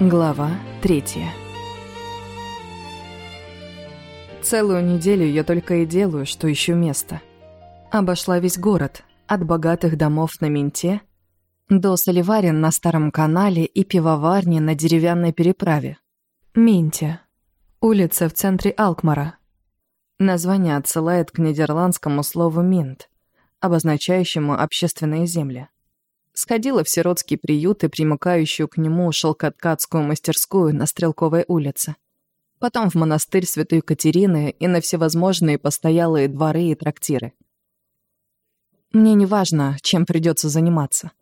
Глава третья Целую неделю я только и делаю, что ищу место. Обошла весь город, от богатых домов на Менте до соливарен на Старом канале и пивоварни на деревянной переправе. Минте. Улица в центре Алкмара. Название отсылает к нидерландскому слову «минт», обозначающему общественные земли. Сходила в сиротский приют и примыкающую к нему шелкоткацкую мастерскую на Стрелковой улице. Потом в монастырь Святой Екатерины и на всевозможные постоялые дворы и трактиры. Мне не важно, чем придется заниматься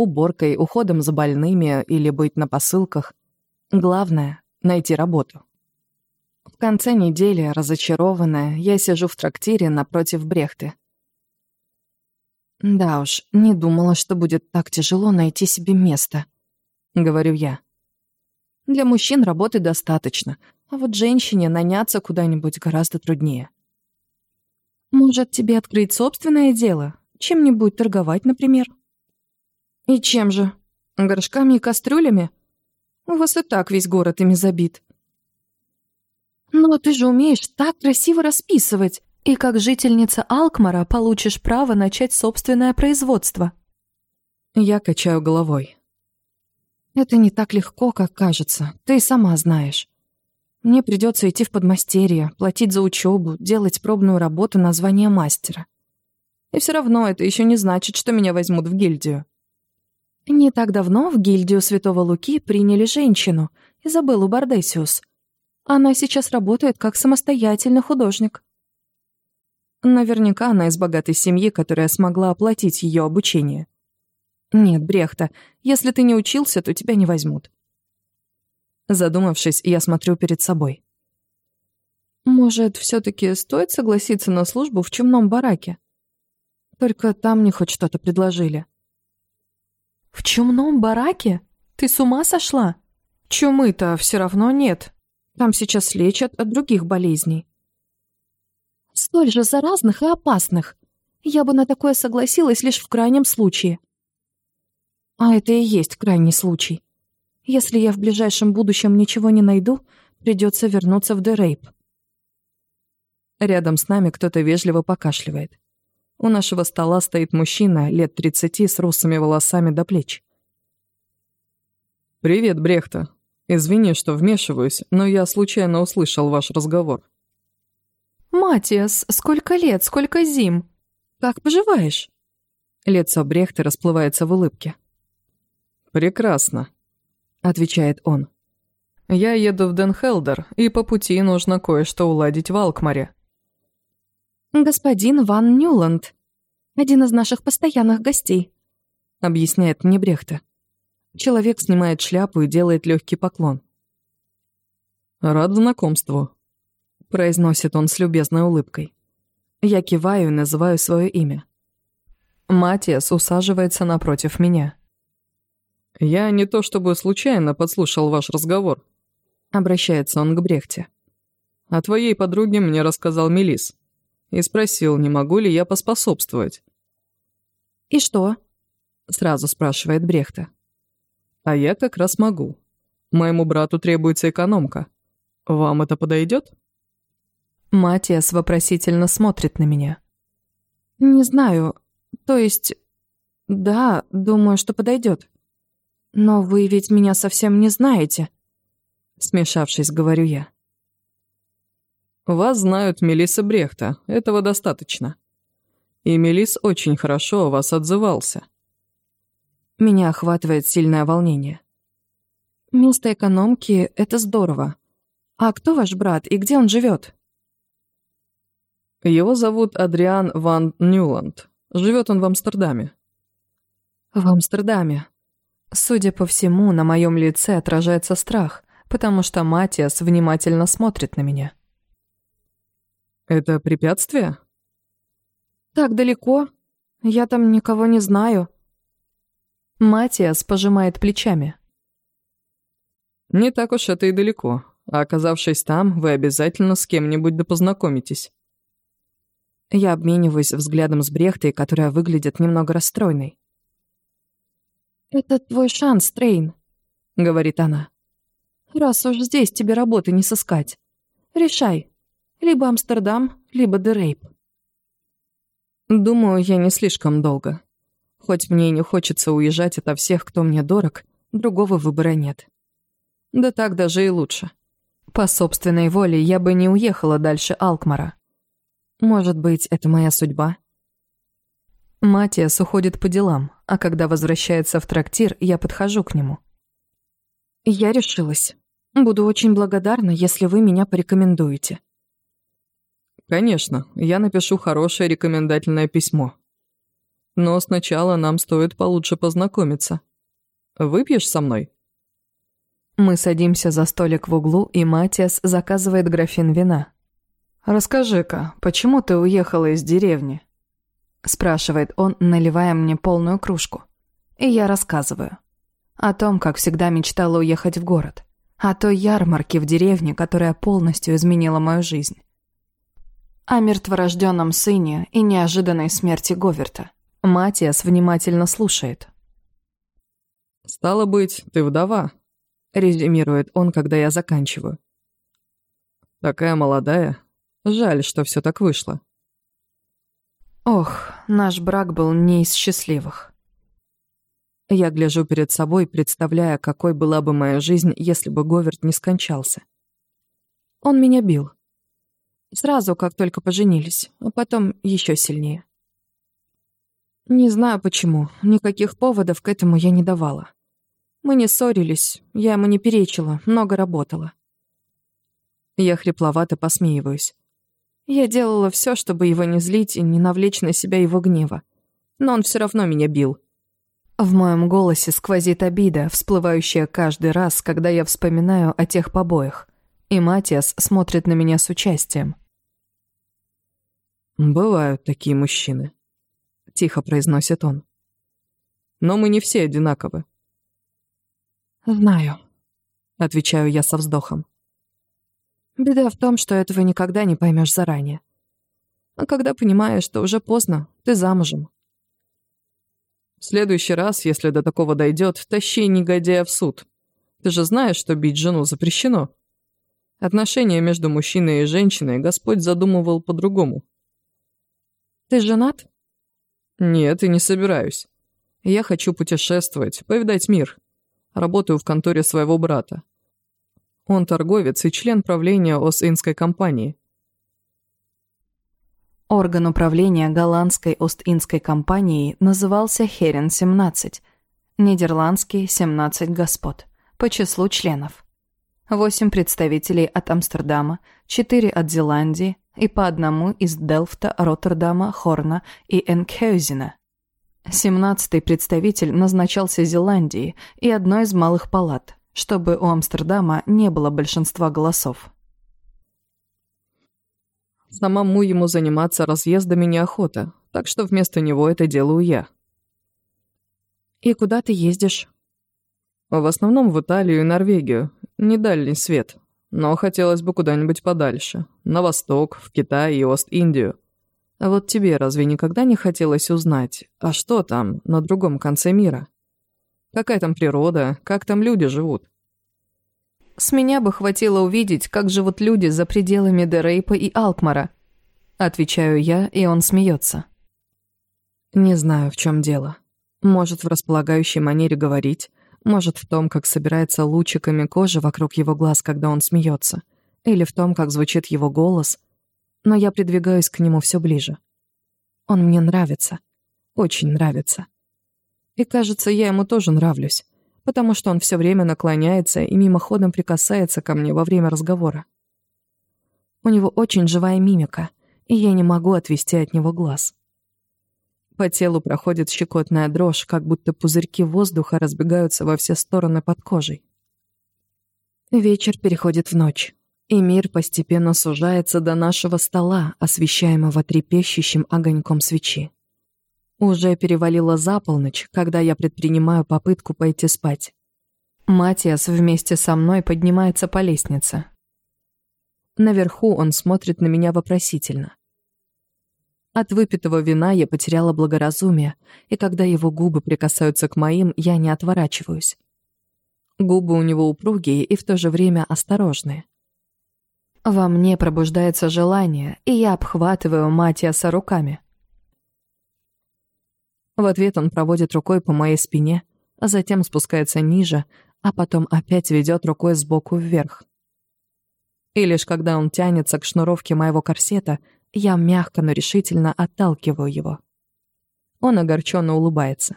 уборкой, уходом за больными или быть на посылках. Главное — найти работу. В конце недели, разочарованная, я сижу в трактире напротив Брехты. «Да уж, не думала, что будет так тяжело найти себе место», — говорю я. «Для мужчин работы достаточно, а вот женщине наняться куда-нибудь гораздо труднее». «Может, тебе открыть собственное дело? Чем-нибудь торговать, например?» «И чем же? Горшками и кастрюлями? У вас и так весь город ими забит». «Но ты же умеешь так красиво расписывать, и как жительница Алкмара получишь право начать собственное производство». Я качаю головой. «Это не так легко, как кажется, ты сама знаешь. Мне придется идти в подмастерье, платить за учебу, делать пробную работу на звание мастера. И все равно это еще не значит, что меня возьмут в гильдию. Не так давно в гильдию Святого Луки приняли женщину, Изабеллу Бардесиус. Она сейчас работает как самостоятельный художник. Наверняка она из богатой семьи, которая смогла оплатить ее обучение. Нет, Брехта, если ты не учился, то тебя не возьмут. Задумавшись, я смотрю перед собой. Может, все-таки стоит согласиться на службу в чумном бараке? Только там мне хоть что-то предложили. «В чумном бараке? Ты с ума сошла? Чумы-то все равно нет. Там сейчас лечат от других болезней». «Столь же заразных и опасных. Я бы на такое согласилась лишь в крайнем случае». «А это и есть крайний случай. Если я в ближайшем будущем ничего не найду, придется вернуться в Дерейп». Рядом с нами кто-то вежливо покашливает. У нашего стола стоит мужчина лет тридцати с русыми волосами до плеч. «Привет, Брехта. Извини, что вмешиваюсь, но я случайно услышал ваш разговор». «Матиас, сколько лет, сколько зим? Как поживаешь?» Лицо Брехта расплывается в улыбке. «Прекрасно», — отвечает он. «Я еду в Денхелдер, и по пути нужно кое-что уладить в Алкмаре. «Господин Ван Нюланд, один из наших постоянных гостей», — объясняет мне Брехта. Человек снимает шляпу и делает легкий поклон. «Рад знакомству», — произносит он с любезной улыбкой. Я киваю и называю свое имя. Матиас усаживается напротив меня. «Я не то чтобы случайно подслушал ваш разговор», — обращается он к Брехте. «О твоей подруге мне рассказал Мелис и спросил, не могу ли я поспособствовать. «И что?» — сразу спрашивает Брехта. «А я как раз могу. Моему брату требуется экономка. Вам это подойдет?» Матиас вопросительно смотрит на меня. «Не знаю. То есть... Да, думаю, что подойдет. Но вы ведь меня совсем не знаете», — смешавшись, говорю я. Вас знают Мелисса Брехта, этого достаточно. И Мелис очень хорошо о вас отзывался. Меня охватывает сильное волнение. Место экономки — это здорово. А кто ваш брат и где он живет? Его зовут Адриан Ван Ньюланд. Живет он в Амстердаме. В Амстердаме. Судя по всему, на моем лице отражается страх, потому что Матиас внимательно смотрит на меня. Это препятствие? Так далеко. Я там никого не знаю. Матиас пожимает плечами. Не так уж это и далеко. А оказавшись там, вы обязательно с кем-нибудь да познакомитесь. Я обмениваюсь взглядом с Брехтой, которая выглядит немного расстроенной. «Это твой шанс, Трейн», — говорит она. «Раз уж здесь тебе работы не сыскать. Решай. Либо Амстердам, либо Дерейп». Думаю, я не слишком долго. Хоть мне и не хочется уезжать ото всех, кто мне дорог, другого выбора нет. Да так даже и лучше. По собственной воле я бы не уехала дальше Алкмара. Может быть, это моя судьба? Матиас уходит по делам, а когда возвращается в трактир, я подхожу к нему. Я решилась. Буду очень благодарна, если вы меня порекомендуете. Конечно, я напишу хорошее рекомендательное письмо. Но сначала нам стоит получше познакомиться. Выпьешь со мной? Мы садимся за столик в углу, и Матиас заказывает графин вина. «Расскажи-ка, почему ты уехала из деревни?» Спрашивает он, наливая мне полную кружку. И я рассказываю. О том, как всегда мечтала уехать в город. О той ярмарке в деревне, которая полностью изменила мою жизнь. О мертворожденном сыне и неожиданной смерти Говерта. Матиас внимательно слушает. «Стало быть, ты вдова», — резюмирует он, когда я заканчиваю. «Такая молодая, Жаль, что все так вышло. Ох, наш брак был не из счастливых. Я гляжу перед собой, представляя, какой была бы моя жизнь, если бы Говард не скончался. Он меня бил. Сразу, как только поженились, а потом еще сильнее. Не знаю почему, никаких поводов к этому я не давала. Мы не ссорились, я ему не перечила, много работала. Я хрипловато посмеиваюсь. Я делала все, чтобы его не злить и не навлечь на себя его гнева. Но он все равно меня бил. В моем голосе сквозит обида, всплывающая каждый раз, когда я вспоминаю о тех побоях. И Матиас смотрит на меня с участием. «Бывают такие мужчины», — тихо произносит он. «Но мы не все одинаковы». «Знаю», — отвечаю я со вздохом. Беда в том, что этого никогда не поймешь заранее. А когда понимаешь, что уже поздно, ты замужем. В следующий раз, если до такого дойдет, тащи негодяя в суд. Ты же знаешь, что бить жену запрещено. Отношения между мужчиной и женщиной Господь задумывал по-другому. Ты женат? Нет, и не собираюсь. Я хочу путешествовать, повидать мир. Работаю в конторе своего брата. Он торговец и член правления Ост-Индской компании. Орган управления голландской Ост-Индской компанией назывался Херен-17, нидерландский 17 господ, по числу членов. Восемь представителей от Амстердама, четыре от Зеландии и по одному из Делфта, Роттердама, Хорна и Энкхеузена. Семнадцатый представитель назначался Зеландии и одной из малых палат – чтобы у Амстердама не было большинства голосов. Самому ему заниматься разъездами неохота, так что вместо него это делаю я. «И куда ты ездишь?» В основном в Италию и Норвегию, не дальний свет, но хотелось бы куда-нибудь подальше, на восток, в Китай и Ост-Индию. А вот тебе разве никогда не хотелось узнать, а что там, на другом конце мира?» Какая там природа, как там люди живут? С меня бы хватило увидеть, как живут люди за пределами Дерейпа и Алкмара. Отвечаю я, и он смеется. Не знаю, в чем дело. Может, в располагающей манере говорить, может, в том, как собирается лучиками кожи вокруг его глаз, когда он смеется, или в том, как звучит его голос, но я придвигаюсь к нему все ближе. Он мне нравится. Очень нравится. И кажется, я ему тоже нравлюсь, потому что он все время наклоняется и мимоходом прикасается ко мне во время разговора. У него очень живая мимика, и я не могу отвести от него глаз. По телу проходит щекотная дрожь, как будто пузырьки воздуха разбегаются во все стороны под кожей. Вечер переходит в ночь, и мир постепенно сужается до нашего стола, освещаемого трепещущим огоньком свечи. Уже перевалило за полночь, когда я предпринимаю попытку пойти спать. Матиас вместе со мной поднимается по лестнице. Наверху он смотрит на меня вопросительно. От выпитого вина я потеряла благоразумие, и когда его губы прикасаются к моим, я не отворачиваюсь. Губы у него упругие и в то же время осторожные. Во мне пробуждается желание, и я обхватываю Матиаса руками. В ответ он проводит рукой по моей спине, а затем спускается ниже, а потом опять ведет рукой сбоку вверх. И лишь когда он тянется к шнуровке моего корсета, я мягко, но решительно отталкиваю его. Он огорченно улыбается.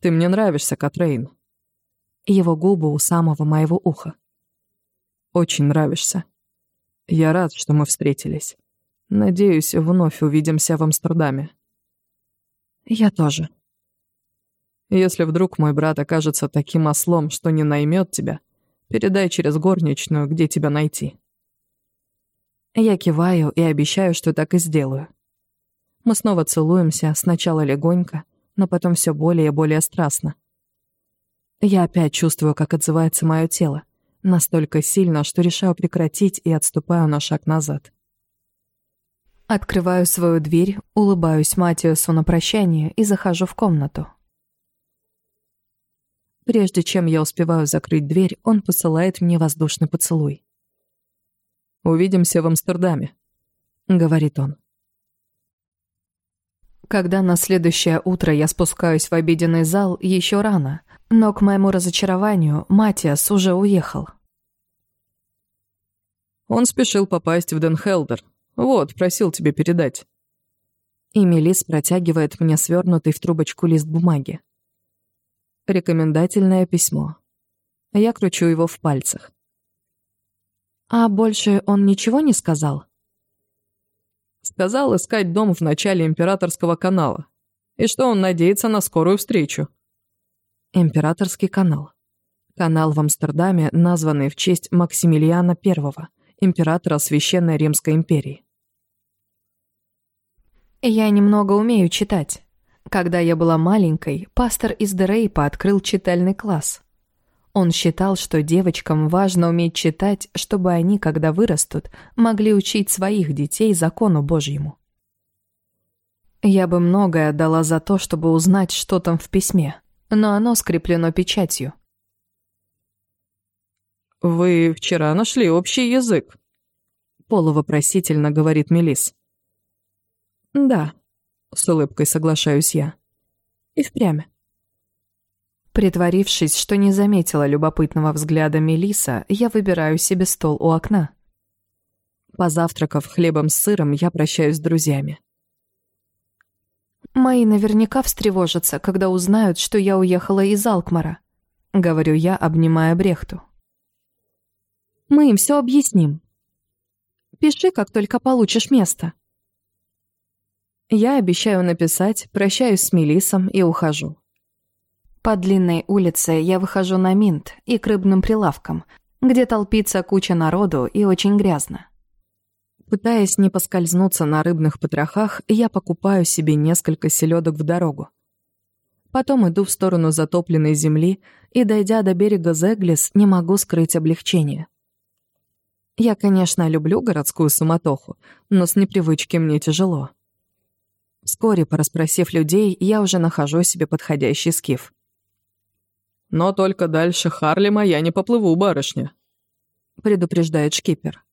«Ты мне нравишься, Катрейн». Его губы у самого моего уха. «Очень нравишься. Я рад, что мы встретились. Надеюсь, вновь увидимся в Амстердаме». «Я тоже». «Если вдруг мой брат окажется таким ослом, что не наймет тебя, передай через горничную, где тебя найти». Я киваю и обещаю, что так и сделаю. Мы снова целуемся, сначала легонько, но потом все более и более страстно. Я опять чувствую, как отзывается мое тело, настолько сильно, что решаю прекратить и отступаю на шаг назад. Открываю свою дверь, улыбаюсь Матиасу на прощание и захожу в комнату. Прежде чем я успеваю закрыть дверь, он посылает мне воздушный поцелуй. Увидимся в Амстердаме», — говорит он. Когда на следующее утро я спускаюсь в обеденный зал, еще рано, но к моему разочарованию Матиас уже уехал. Он спешил попасть в Денхелдер. Вот, просил тебе передать. И Мелис протягивает мне свернутый в трубочку лист бумаги. Рекомендательное письмо. Я кручу его в пальцах. А больше он ничего не сказал? Сказал искать дом в начале Императорского канала. И что он надеется на скорую встречу. Императорский канал. Канал в Амстердаме, названный в честь Максимилиана I, императора Священной Римской империи. Я немного умею читать. Когда я была маленькой, пастор из Дерейпа открыл читальный класс. Он считал, что девочкам важно уметь читать, чтобы они, когда вырастут, могли учить своих детей закону Божьему. Я бы многое отдала за то, чтобы узнать, что там в письме, но оно скреплено печатью. «Вы вчера нашли общий язык», — полувопросительно говорит Мелис. «Да», — с улыбкой соглашаюсь я. «И впрямь». Притворившись, что не заметила любопытного взгляда Мелиса, я выбираю себе стол у окна. Позавтракав хлебом с сыром, я прощаюсь с друзьями. «Мои наверняка встревожатся, когда узнают, что я уехала из Алкмара», — говорю я, обнимая Брехту. «Мы им все объясним. Пиши, как только получишь место». Я обещаю написать, прощаюсь с Мелисом и ухожу. По длинной улице я выхожу на Минт и к рыбным прилавкам, где толпится куча народу и очень грязно. Пытаясь не поскользнуться на рыбных потрохах, я покупаю себе несколько селедок в дорогу. Потом иду в сторону затопленной земли и, дойдя до берега Зеглис, не могу скрыть облегчение. Я, конечно, люблю городскую суматоху, но с непривычки мне тяжело. Вскоре, порасспросив людей, я уже нахожу себе подходящий скиф. Но только дальше Харлема я не поплыву, барышня», — предупреждает шкипер.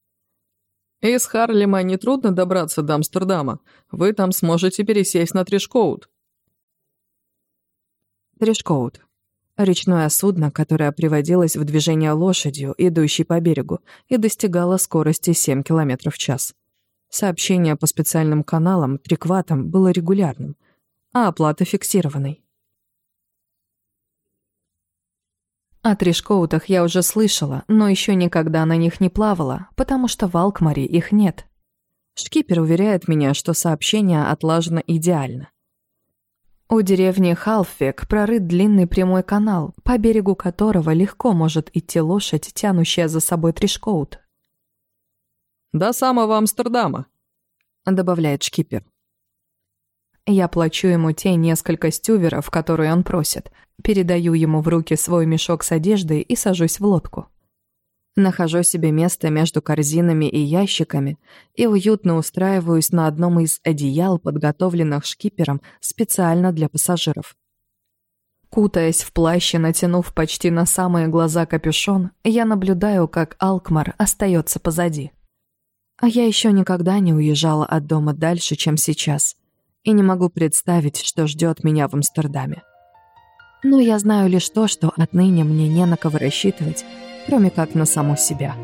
«Из Харлема нетрудно добраться до Амстердама. Вы там сможете пересесть на Тришкоут». Тришкоут. Речное судно, которое приводилось в движение лошадью, идущей по берегу, и достигало скорости 7 км в час. Сообщение по специальным каналам, трикватам, было регулярным, а оплата фиксированной. О трешкоутах я уже слышала, но еще никогда на них не плавала, потому что в Алкмаре их нет. Шкипер уверяет меня, что сообщение отлажено идеально. У деревни Халфвек прорыт длинный прямой канал, по берегу которого легко может идти лошадь, тянущая за собой трешкоут. «До самого Амстердама», — добавляет шкипер. Я плачу ему те несколько стюверов, которые он просит, передаю ему в руки свой мешок с одеждой и сажусь в лодку. Нахожу себе место между корзинами и ящиками и уютно устраиваюсь на одном из одеял, подготовленных шкипером специально для пассажиров. Кутаясь в плащ и натянув почти на самые глаза капюшон, я наблюдаю, как Алкмар остается позади. А я еще никогда не уезжала от дома дальше, чем сейчас, и не могу представить, что ждет меня в Амстердаме. Но я знаю лишь то, что отныне мне не на кого рассчитывать, кроме как на саму себя.